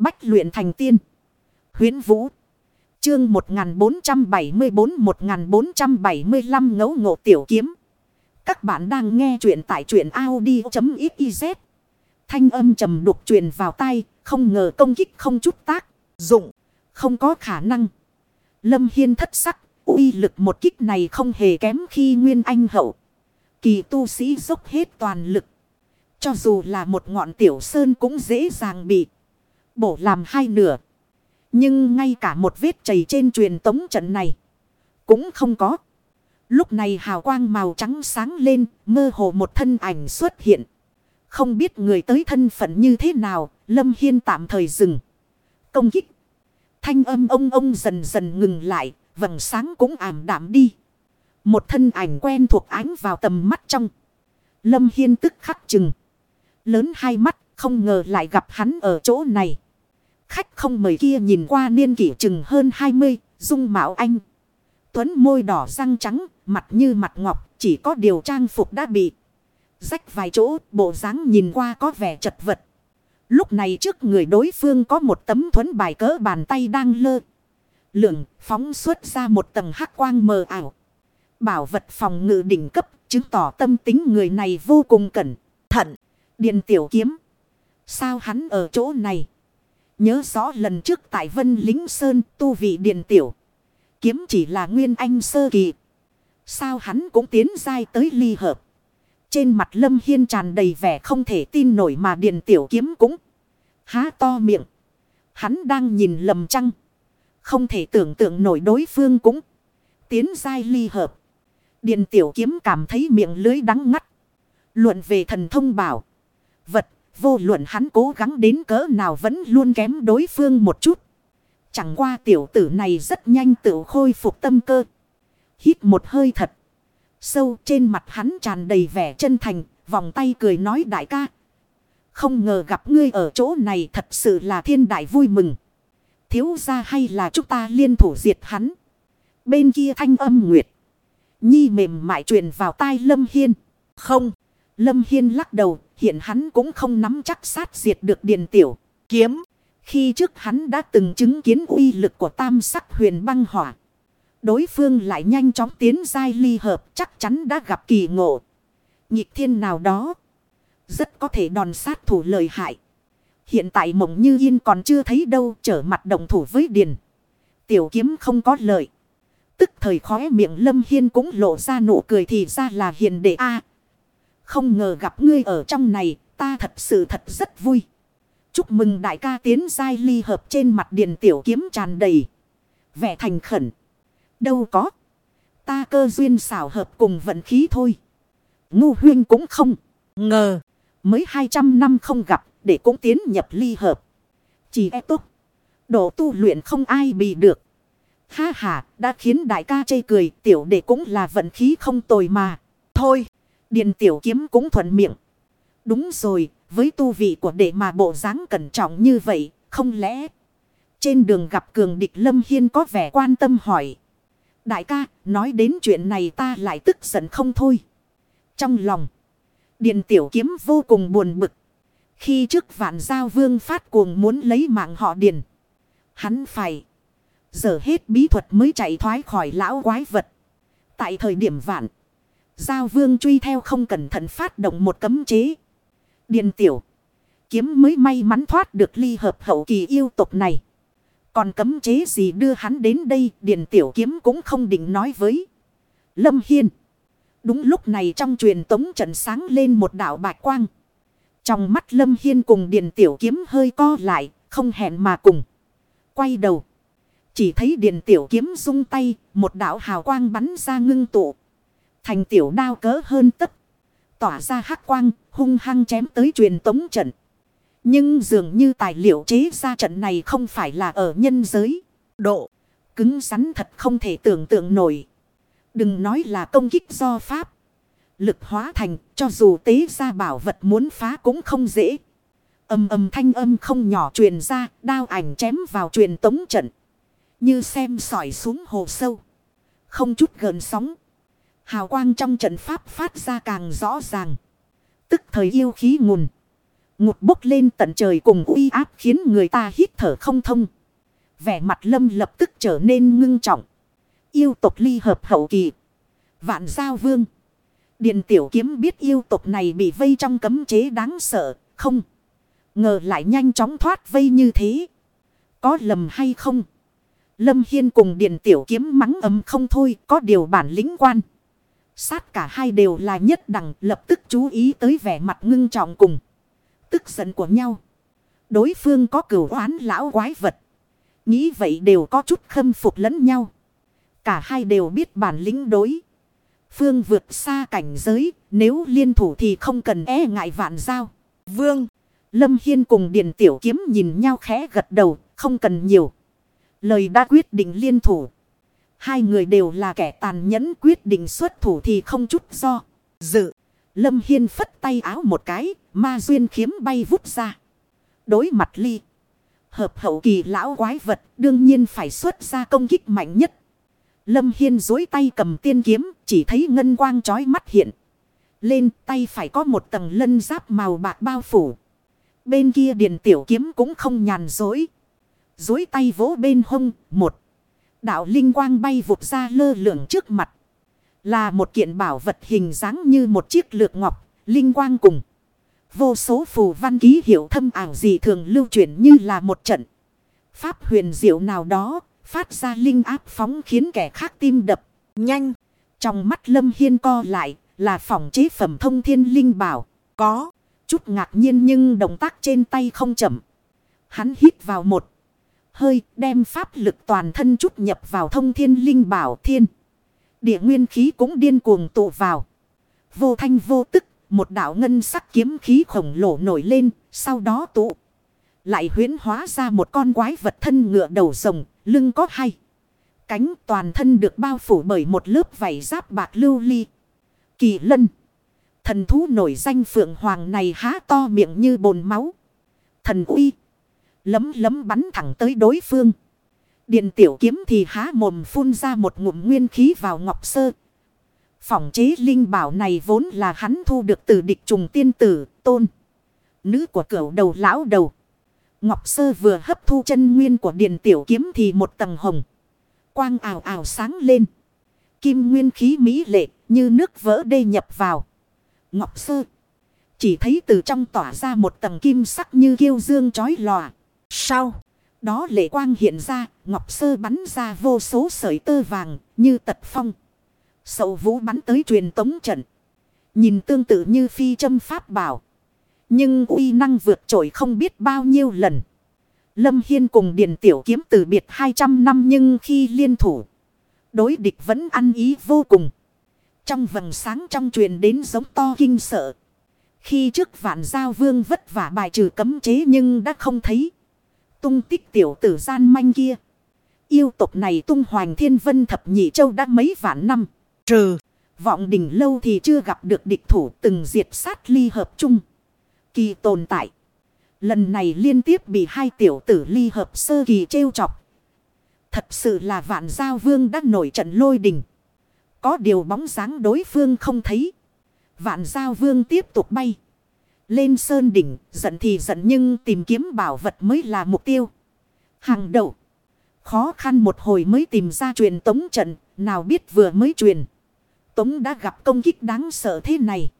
Bách luyện thành tiên. Huyến Vũ. Chương 1474-1475 ngấu ngộ tiểu kiếm. Các bạn đang nghe truyện tại truyện Audi.xyz. Thanh âm trầm đục truyền vào tay, không ngờ công kích không chút tác. Dụng, không có khả năng. Lâm Hiên thất sắc, uy lực một kích này không hề kém khi Nguyên Anh hậu. Kỳ tu sĩ dốc hết toàn lực. Cho dù là một ngọn tiểu sơn cũng dễ dàng bị bổ làm hai nửa. Nhưng ngay cả một vết chảy trên truyền tống trận này cũng không có. Lúc này hào quang màu trắng sáng lên, mơ hồ một thân ảnh xuất hiện. Không biết người tới thân phận như thế nào, Lâm Hiên tạm thời dừng. Công kích. Thanh âm ông ông dần dần ngừng lại, vầng sáng cũng ảm đạm đi. Một thân ảnh quen thuộc ánh vào tầm mắt trong. Lâm Hiên tức khắc chừng. Lớn hai mắt, không ngờ lại gặp hắn ở chỗ này. Khách không mời kia nhìn qua niên kỷ chừng hơn 20, dung mạo anh. Tuấn môi đỏ răng trắng, mặt như mặt ngọc, chỉ có điều trang phục đã bị rách vài chỗ, bộ dáng nhìn qua có vẻ chật vật. Lúc này trước người đối phương có một tấm thuấn bài cỡ bàn tay đang lơ. Lượng phóng xuất ra một tầng hắc quang mờ ảo. Bảo vật phòng ngự đỉnh cấp chứng tỏ tâm tính người này vô cùng cẩn thận. Điện tiểu kiếm. Sao hắn ở chỗ này? Nhớ rõ lần trước tại Vân Lính Sơn tu vị điện tiểu. Kiếm chỉ là nguyên anh sơ kỳ. Sao hắn cũng tiến dai tới ly hợp. Trên mặt Lâm Hiên tràn đầy vẻ không thể tin nổi mà điện tiểu kiếm cũng há to miệng. Hắn đang nhìn lầm trăng. Không thể tưởng tượng nổi đối phương cũng tiến dai ly hợp. Điện tiểu kiếm cảm thấy miệng lưới đắng ngắt. Luận về thần thông bảo. Vật, vô luận hắn cố gắng đến cỡ nào vẫn luôn kém đối phương một chút. Chẳng qua tiểu tử này rất nhanh tự khôi phục tâm cơ. Hít một hơi thật. Sâu trên mặt hắn tràn đầy vẻ chân thành, vòng tay cười nói đại ca. Không ngờ gặp ngươi ở chỗ này thật sự là thiên đại vui mừng. Thiếu ra hay là chúng ta liên thủ diệt hắn. Bên kia thanh âm nguyệt. Nhi mềm mại truyền vào tai Lâm Hiên. Không. Lâm Hiên lắc đầu. Hiện hắn cũng không nắm chắc sát diệt được điền tiểu. Kiếm. Khi trước hắn đã từng chứng kiến uy lực của tam sắc huyền băng hỏa. Đối phương lại nhanh chóng tiến giai ly hợp, chắc chắn đã gặp kỳ ngộ. Nhịp thiên nào đó. Rất có thể đòn sát thủ lợi hại. Hiện tại mộng như yên còn chưa thấy đâu, trở mặt đồng thủ với điền. Tiểu kiếm không có lợi. Tức thời khóe miệng Lâm Hiên cũng lộ ra nụ cười thì ra là hiền đệ a không ngờ gặp ngươi ở trong này, ta thật sự thật rất vui. Chúc mừng đại ca tiến giai ly hợp trên mặt điện tiểu kiếm tràn đầy. Vẻ thành khẩn. Đâu có. Ta cơ duyên xảo hợp cùng vận khí thôi. Ngu huyên cũng không. Ngờ. Mới 200 năm không gặp. Để cũng tiến nhập ly hợp. Chỉ e tốt. Độ tu luyện không ai bị được. Ha ha. Đã khiến đại ca chê cười. Tiểu đệ cũng là vận khí không tồi mà. Thôi. Điền tiểu kiếm cũng thuận miệng. Đúng rồi. Với tu vị của đệ mà bộ dáng cẩn trọng như vậy. Không lẽ. Trên đường gặp cường địch Lâm Hiên có vẻ quan tâm hỏi. Đại ca, nói đến chuyện này ta lại tức giận không thôi. Trong lòng, Điền Tiểu Kiếm vô cùng buồn bực. Khi trước vạn giao vương phát cuồng muốn lấy mạng họ Điền. Hắn phải giờ hết bí thuật mới chạy thoái khỏi lão quái vật. Tại thời điểm vạn, giao vương truy theo không cẩn thận phát động một cấm chế. Điền Tiểu Kiếm mới may mắn thoát được ly hợp hậu kỳ yêu tục này. Còn cấm chế gì đưa hắn đến đây Điền Tiểu Kiếm cũng không định nói với Lâm Hiên. Đúng lúc này trong truyền tống trận sáng lên một đảo bạch quang. Trong mắt Lâm Hiên cùng Điền Tiểu Kiếm hơi co lại, không hẹn mà cùng. Quay đầu. Chỉ thấy Điền Tiểu Kiếm rung tay, một đảo hào quang bắn ra ngưng tụ. Thành tiểu đao cỡ hơn tất. Tỏa ra hắc quang, hung hăng chém tới truyền tống trận. Nhưng dường như tài liệu chế ra trận này không phải là ở nhân giới. Độ cứng rắn thật không thể tưởng tượng nổi. Đừng nói là công kích do Pháp. Lực hóa thành cho dù tế ra bảo vật muốn phá cũng không dễ. Âm âm thanh âm không nhỏ truyền ra đao ảnh chém vào truyền tống trận. Như xem sỏi xuống hồ sâu. Không chút gần sóng. Hào quang trong trận pháp phát ra càng rõ ràng. Tức thời yêu khí ngùn Ngụt bốc lên tận trời cùng uy áp khiến người ta hít thở không thông. Vẻ mặt lâm lập tức trở nên ngưng trọng. Yêu tộc ly hợp hậu kỳ. Vạn giao vương. Điện tiểu kiếm biết yêu tộc này bị vây trong cấm chế đáng sợ. Không. Ngờ lại nhanh chóng thoát vây như thế. Có lầm hay không? Lâm Hiên cùng điện tiểu kiếm mắng ấm không thôi. Có điều bản lĩnh quan. Sát cả hai đều là nhất đẳng, lập tức chú ý tới vẻ mặt ngưng trọng cùng. Tức giận của nhau. Đối phương có cửu oán lão quái vật. Nghĩ vậy đều có chút khâm phục lẫn nhau. Cả hai đều biết bản lĩnh đối. Phương vượt xa cảnh giới. Nếu liên thủ thì không cần e ngại vạn giao. Vương. Lâm Hiên cùng Điền Tiểu Kiếm nhìn nhau khẽ gật đầu. Không cần nhiều. Lời đã quyết định liên thủ. Hai người đều là kẻ tàn nhẫn quyết định xuất thủ thì không chút do. Dự. Lâm Hiên phất tay áo một cái. Ma duyên khiếm bay vút ra. Đối mặt ly. Hợp hậu kỳ lão quái vật đương nhiên phải xuất ra công kích mạnh nhất. Lâm Hiên dối tay cầm tiên kiếm, chỉ thấy ngân quang chói mắt hiện. Lên tay phải có một tầng lân giáp màu bạc bao phủ. Bên kia điện tiểu kiếm cũng không nhàn dối. Dối tay vỗ bên hông, một. Đạo linh quang bay vụt ra lơ lửng trước mặt. Là một kiện bảo vật hình dáng như một chiếc lược ngọc, linh quang cùng. Vô số phù văn ký hiệu thâm ảo gì thường lưu chuyển như là một trận. Pháp huyền diệu nào đó, phát ra linh áp phóng khiến kẻ khác tim đập, nhanh. Trong mắt Lâm Hiên co lại, là phòng chế phẩm thông thiên linh bảo. Có, chút ngạc nhiên nhưng động tác trên tay không chậm. Hắn hít vào một hơi, đem pháp lực toàn thân chút nhập vào thông thiên linh bảo thiên. Địa nguyên khí cũng điên cuồng tụ vào. Vô thanh vô tức, một đạo ngân sắc kiếm khí khổng lồ nổi lên, sau đó tụ. Lại huyến hóa ra một con quái vật thân ngựa đầu rồng, lưng có hai. Cánh toàn thân được bao phủ bởi một lớp vảy giáp bạc lưu ly. Kỳ lân. Thần thú nổi danh phượng hoàng này há to miệng như bồn máu. Thần uy. Lấm lấm bắn thẳng tới đối phương. Điện tiểu kiếm thì há mồm phun ra một ngụm nguyên khí vào ngọc sơ. Phỏng chế linh bảo này vốn là hắn thu được từ địch trùng tiên tử, tôn. Nữ của cửu đầu lão đầu. Ngọc sơ vừa hấp thu chân nguyên của điện tiểu kiếm thì một tầng hồng. Quang ảo ảo sáng lên. Kim nguyên khí mỹ lệ như nước vỡ đê nhập vào. Ngọc sơ. Chỉ thấy từ trong tỏa ra một tầng kim sắc như kiêu dương chói lòa. Sau. Đó lệ quang hiện ra, ngọc sơ bắn ra vô số sợi tơ vàng, như tật phong. Sậu vũ bắn tới truyền tống trận. Nhìn tương tự như phi châm pháp bảo. Nhưng uy năng vượt trội không biết bao nhiêu lần. Lâm Hiên cùng Điền Tiểu Kiếm từ biệt 200 năm nhưng khi liên thủ. Đối địch vẫn ăn ý vô cùng. Trong vầng sáng trong truyền đến giống to kinh sợ. Khi trước vạn giao vương vất vả bài trừ cấm chế nhưng đã không thấy tung tích tiểu tử gian manh kia. Yêu tộc này tung hoành thiên vân thập nhị châu đã mấy vạn năm. Trừ, vọng đỉnh lâu thì chưa gặp được địch thủ từng diệt sát ly hợp chung. Kỳ tồn tại. Lần này liên tiếp bị hai tiểu tử ly hợp sơ kỳ trêu chọc. Thật sự là vạn giao vương đã nổi trận lôi đình. Có điều bóng dáng đối phương không thấy. Vạn giao vương tiếp tục bay. Lên sơn đỉnh, giận thì giận nhưng tìm kiếm bảo vật mới là mục tiêu. Hàng đầu. Khó khăn một hồi mới tìm ra truyền tống trận, nào biết vừa mới truyền. Tống đã gặp công kích đáng sợ thế này.